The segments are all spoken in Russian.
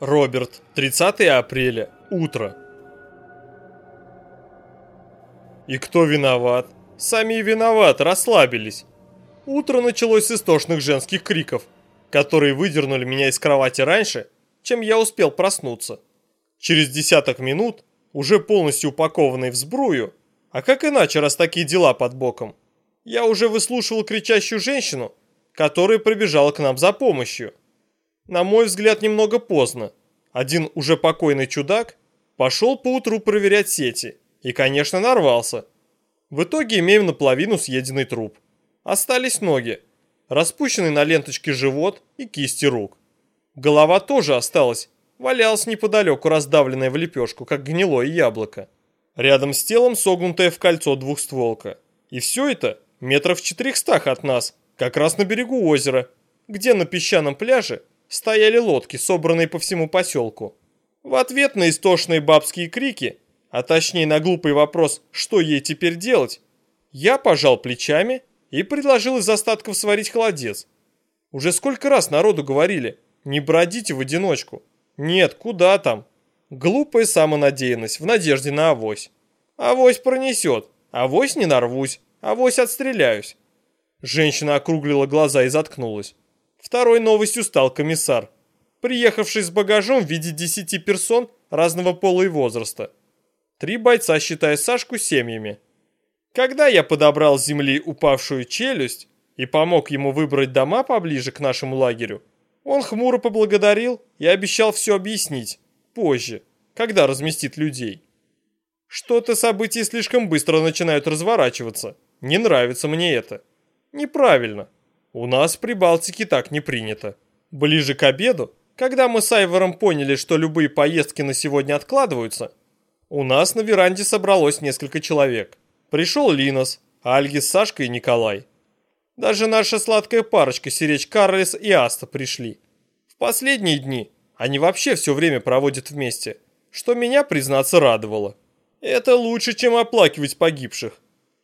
Роберт, 30 апреля, утро. И кто виноват? Сами и виноваты, расслабились. Утро началось с истошных женских криков, которые выдернули меня из кровати раньше, чем я успел проснуться. Через десяток минут, уже полностью упакованный в сбрую, а как иначе, раз такие дела под боком, я уже выслушивал кричащую женщину, которая прибежала к нам за помощью. На мой взгляд, немного поздно. Один уже покойный чудак пошел поутру проверять сети и, конечно, нарвался. В итоге имеем наполовину съеденный труп. Остались ноги, распущенный на ленточке живот и кисти рук. Голова тоже осталась, валялась неподалеку, раздавленная в лепешку, как гнилое яблоко. Рядом с телом согнутая в кольцо двухстволка. И все это метров в четырехстах от нас, как раз на берегу озера, где на песчаном пляже стояли лодки, собранные по всему поселку. В ответ на истошные бабские крики, а точнее на глупый вопрос, что ей теперь делать, я пожал плечами и предложил из остатков сварить холодец. Уже сколько раз народу говорили, не бродите в одиночку. Нет, куда там? Глупая самонадеянность в надежде на авось. Авось пронесет, авось не нарвусь, авось отстреляюсь. Женщина округлила глаза и заткнулась. Второй новостью стал комиссар, приехавший с багажом в виде десяти персон разного пола и возраста. Три бойца, считая Сашку, семьями. Когда я подобрал с земли упавшую челюсть и помог ему выбрать дома поближе к нашему лагерю, он хмуро поблагодарил и обещал все объяснить, позже, когда разместит людей. Что-то события слишком быстро начинают разворачиваться. Не нравится мне это. Неправильно. У нас в Прибалтике так не принято. Ближе к обеду, когда мы с Айвором поняли, что любые поездки на сегодня откладываются, у нас на веранде собралось несколько человек. Пришел Линос, Альги с Сашкой и Николай. Даже наша сладкая парочка Серечь Карлес и Аста пришли. В последние дни они вообще все время проводят вместе, что меня, признаться, радовало. Это лучше, чем оплакивать погибших.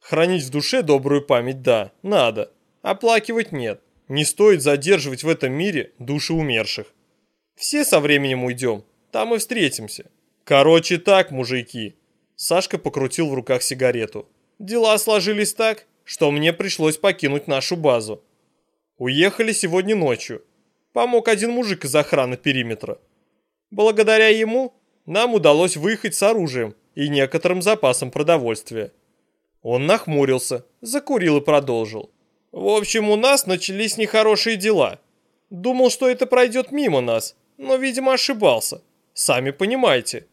Хранить в душе добрую память, да, надо. Оплакивать нет. Не стоит задерживать в этом мире души умерших. Все со временем уйдем, там и встретимся. Короче так, мужики. Сашка покрутил в руках сигарету. Дела сложились так, что мне пришлось покинуть нашу базу. Уехали сегодня ночью. Помог один мужик из охраны периметра. Благодаря ему нам удалось выехать с оружием и некоторым запасом продовольствия. Он нахмурился, закурил и продолжил. В общем, у нас начались нехорошие дела. Думал, что это пройдет мимо нас, но, видимо, ошибался. Сами понимаете.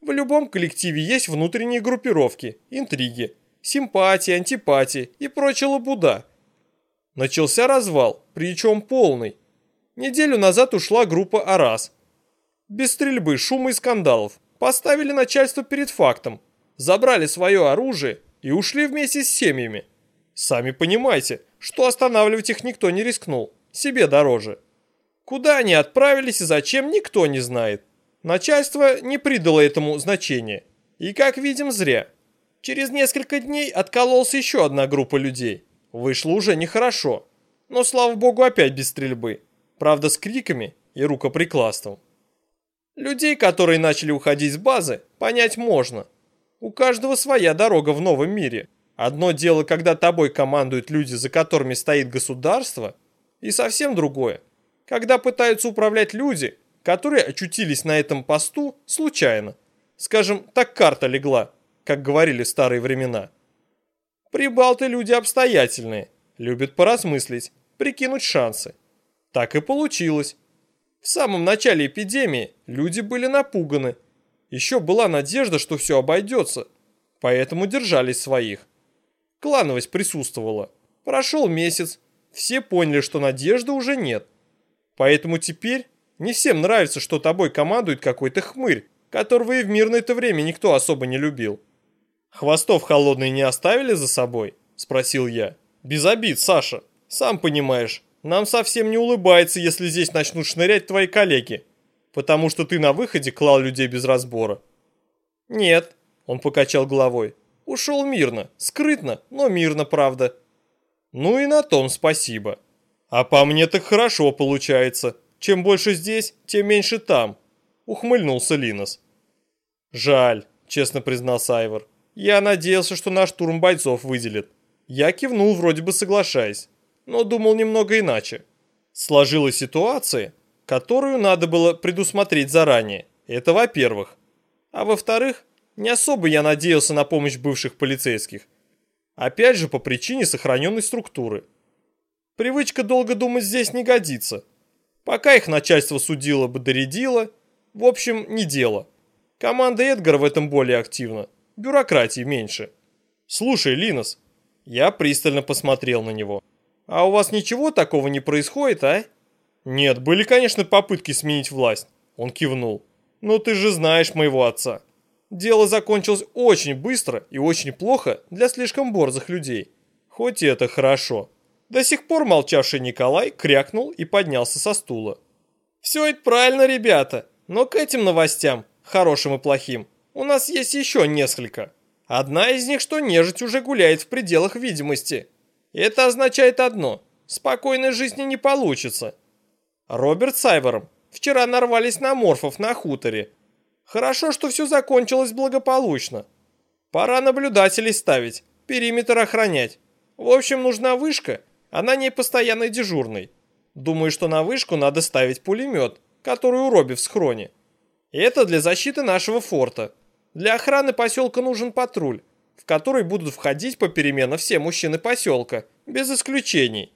В любом коллективе есть внутренние группировки, интриги, симпатии, антипатии и прочая лабуда. Начался развал, причем полный. Неделю назад ушла группа «Арас». Без стрельбы, шума и скандалов. Поставили начальство перед фактом. Забрали свое оружие и ушли вместе с семьями. Сами понимаете, что останавливать их никто не рискнул, себе дороже. Куда они отправились и зачем, никто не знает. Начальство не придало этому значения. И, как видим, зря. Через несколько дней откололась еще одна группа людей. Вышло уже нехорошо. Но, слава богу, опять без стрельбы. Правда, с криками и рукоприкладством. Людей, которые начали уходить с базы, понять можно. У каждого своя дорога в новом мире – Одно дело, когда тобой командуют люди, за которыми стоит государство, и совсем другое, когда пытаются управлять люди, которые очутились на этом посту случайно. Скажем, так карта легла, как говорили в старые времена. Прибалты люди обстоятельные, любят поразмыслить, прикинуть шансы. Так и получилось. В самом начале эпидемии люди были напуганы. Еще была надежда, что все обойдется, поэтому держались своих. Клановость присутствовала. Прошел месяц, все поняли, что надежды уже нет. Поэтому теперь не всем нравится, что тобой командует какой-то хмырь, которого и в мирное-то время никто особо не любил. «Хвостов холодные не оставили за собой?» – спросил я. «Без обид, Саша. Сам понимаешь, нам совсем не улыбается, если здесь начнут шнырять твои коллеги, потому что ты на выходе клал людей без разбора». «Нет», – он покачал головой. Ушел мирно, скрытно, но мирно, правда. Ну и на том спасибо. А по мне так хорошо получается. Чем больше здесь, тем меньше там. ухмыльнулся Линос. Жаль, честно признал Сайвор. Я надеялся, что наш штурм бойцов выделит. Я кивнул, вроде бы соглашаясь, но думал немного иначе. Сложилась ситуация, которую надо было предусмотреть заранее. Это во-первых. А во-вторых, не особо я надеялся на помощь бывших полицейских. Опять же по причине сохраненной структуры. Привычка долго думать здесь не годится. Пока их начальство судило бы доредило, в общем, не дело. Команда Эдгара в этом более активна, бюрократии меньше. Слушай, Линос, я пристально посмотрел на него. А у вас ничего такого не происходит, а? Нет, были, конечно, попытки сменить власть. Он кивнул. Но ты же знаешь моего отца. Дело закончилось очень быстро и очень плохо для слишком борзых людей. Хоть и это хорошо. До сих пор молчавший Николай крякнул и поднялся со стула. «Все это правильно, ребята, но к этим новостям, хорошим и плохим, у нас есть еще несколько. Одна из них, что нежить уже гуляет в пределах видимости. Это означает одно – спокойной жизни не получится. Роберт с Айвором вчера нарвались на морфов на хуторе. Хорошо, что все закончилось благополучно. Пора наблюдателей ставить, периметр охранять. В общем, нужна вышка она не постоянно дежурный. Думаю, что на вышку надо ставить пулемет, который у Робби в схроне. Это для защиты нашего форта. Для охраны поселка нужен патруль, в который будут входить попеременно все мужчины поселка, без исключений.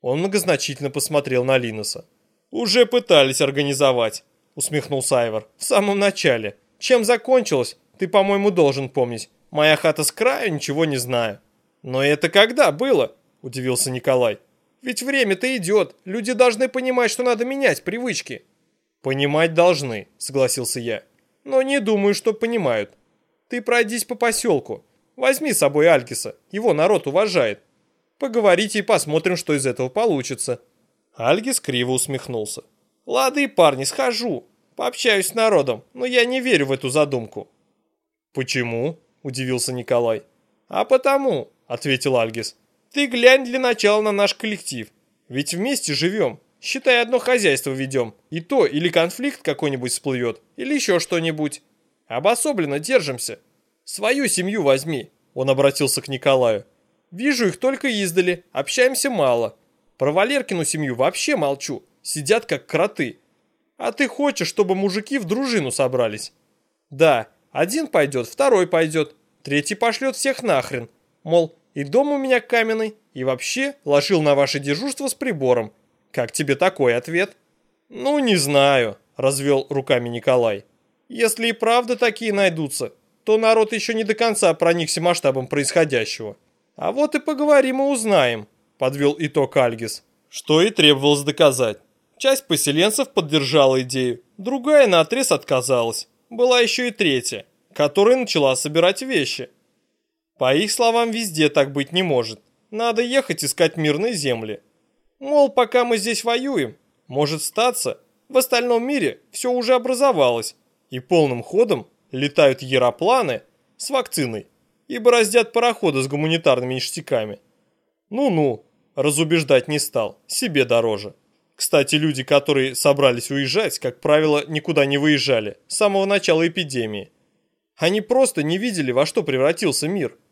Он многозначительно посмотрел на Линоса. «Уже пытались организовать», — усмехнулся Айвор. «В самом начале. Чем закончилось, ты, по-моему, должен помнить. Моя хата с краю, ничего не знаю». «Но это когда было?» удивился Николай. Ведь время-то идет, люди должны понимать, что надо менять привычки. Понимать должны, согласился я. Но не думаю, что понимают. Ты пройдись по поселку, возьми с собой Алькиса, его народ уважает. Поговорите и посмотрим, что из этого получится. Альгис криво усмехнулся. Лады, парни, схожу, пообщаюсь с народом, но я не верю в эту задумку. Почему? Удивился Николай. А потому, ответил Альгис, ты глянь для начала на наш коллектив. Ведь вместе живем. Считай, одно хозяйство ведем. И то или конфликт какой-нибудь всплывет, или еще что-нибудь. Обособленно держимся. Свою семью возьми. Он обратился к Николаю. Вижу их только издали, общаемся мало. Про Валеркину семью вообще молчу. Сидят как кроты. А ты хочешь, чтобы мужики в дружину собрались? Да, один пойдет, второй пойдет, третий пошлет всех нахрен. Мол, и дом у меня каменный, и вообще ложил на ваше дежурство с прибором. Как тебе такой ответ? Ну, не знаю, развел руками Николай. Если и правда такие найдутся, то народ еще не до конца проникся масштабом происходящего. А вот и поговорим и узнаем, подвел итог Альгис, что и требовалось доказать. Часть поселенцев поддержала идею, другая наотрез отказалась. Была еще и третья, которая начала собирать вещи. По их словам, везде так быть не может. Надо ехать искать мирные земли. Мол, пока мы здесь воюем, может статься, в остальном мире все уже образовалось, и полным ходом летают яропланы с вакциной и бороздят пароходы с гуманитарными ништяками. Ну-ну, разубеждать не стал, себе дороже. Кстати, люди, которые собрались уезжать, как правило, никуда не выезжали с самого начала эпидемии. Они просто не видели, во что превратился мир –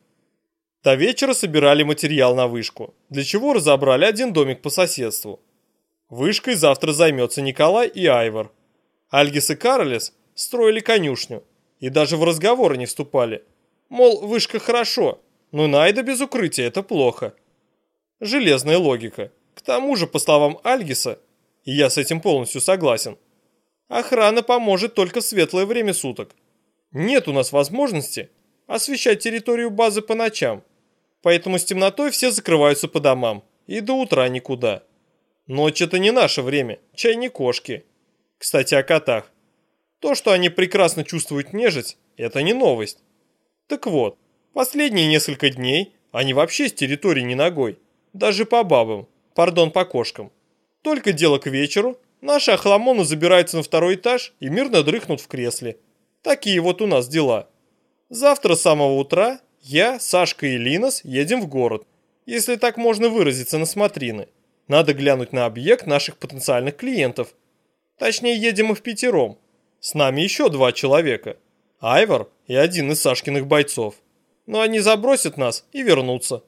до вечера собирали материал на вышку, для чего разобрали один домик по соседству. Вышкой завтра займется Николай и Айвор. Альгис и Каролес строили конюшню и даже в разговоры не вступали. Мол, вышка хорошо, но найда без укрытия это плохо. Железная логика. К тому же, по словам Альгиса, и я с этим полностью согласен, охрана поможет только в светлое время суток. Нет у нас возможности освещать территорию базы по ночам поэтому с темнотой все закрываются по домам, и до утра никуда. Ночь это не наше время, чай не кошки. Кстати, о котах. То, что они прекрасно чувствуют нежить, это не новость. Так вот, последние несколько дней они вообще с территории не ногой, даже по бабам, пардон, по кошкам. Только дело к вечеру, наши охламоны забираются на второй этаж и мирно дрыхнут в кресле. Такие вот у нас дела. Завтра с самого утра я, Сашка и Линос едем в город, если так можно выразиться на смотрины. Надо глянуть на объект наших потенциальных клиентов. Точнее, едем мы в пятером. С нами еще два человека. Айвор и один из Сашкиных бойцов. Но они забросят нас и вернутся.